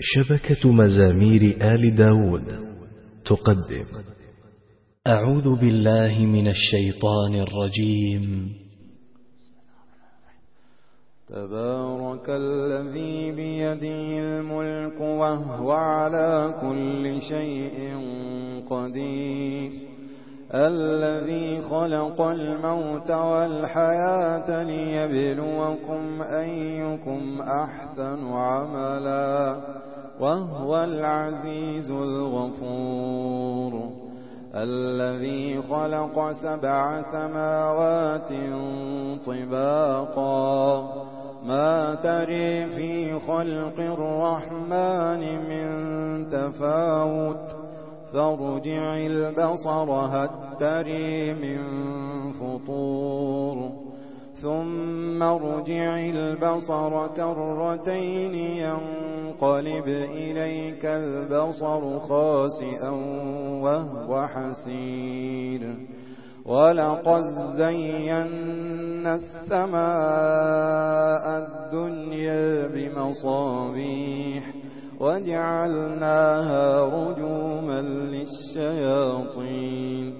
شبكة مزامير آل داود تقدم. أعوذ بالله من الشيطان الرجيم. تبارك الذي بيده الملك وهو على كل شيء قدير. الذي خلق الموت والحياة ليبلوكم أيكم أحسن عملا وهو العزيز الغفور. الذي خلق سبع سماوات طباقا. ما تري في خلق الرحمن من تفاوت. فارجع البصر هتري من فطور. ثم ارجع البصر كرتين ينقلب إليك البصر خاسئا وهو حسير. ولقد زينا السماء الدنيا بمصابيح. وجعلناها رجوما للشياطين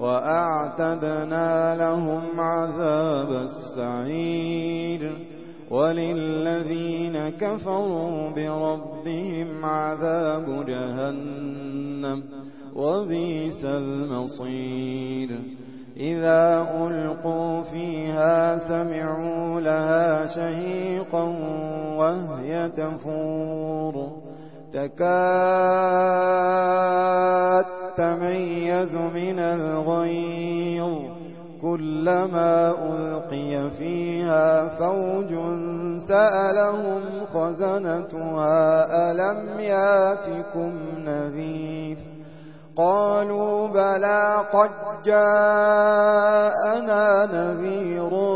وأعتدنا لهم عذاب السعير وللذين كفروا بربهم عذاب جهنم وبيس المصير إذا ألقوا فيها سمعوا لها شهيقا وهي تفور تكاد تميز من الغيظ كلما ألقي فيها فوج سألهم خزنتها ألم ياتكم نذير؟ قالوا بلى قد جاءنا نذير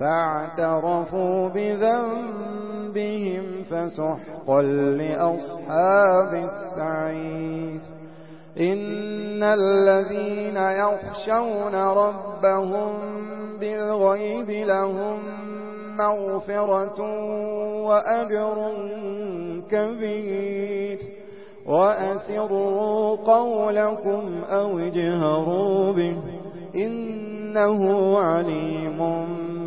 فاعترفوا بذنبهم فسحقا لأصحاب السعيس إن الذين يخشون ربهم بالغيب لهم مغفرة وأجر كبير. وأسروا قولكم أو اجهروا به. إنه عليم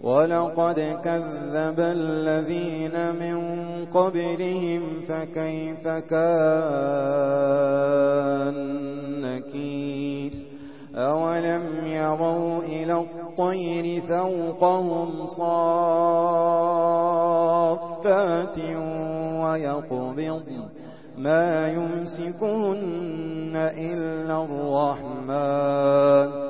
ولقد كذب الذين من قبلهم فكيف كان نكير أولم يروا إلى الطير فوقهم صافات ويقبض ما يمسكون إلا الرحمن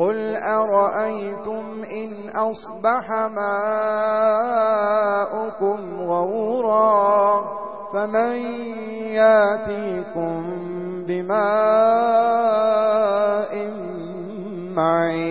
قل أرأيتم إن أصبح ماؤكم غورا فمن ياتيكم بماء معين